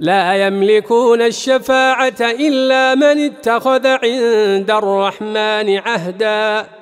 لا يملكون الشفاعة إلا من اتخذ عند الرحمن عهداً.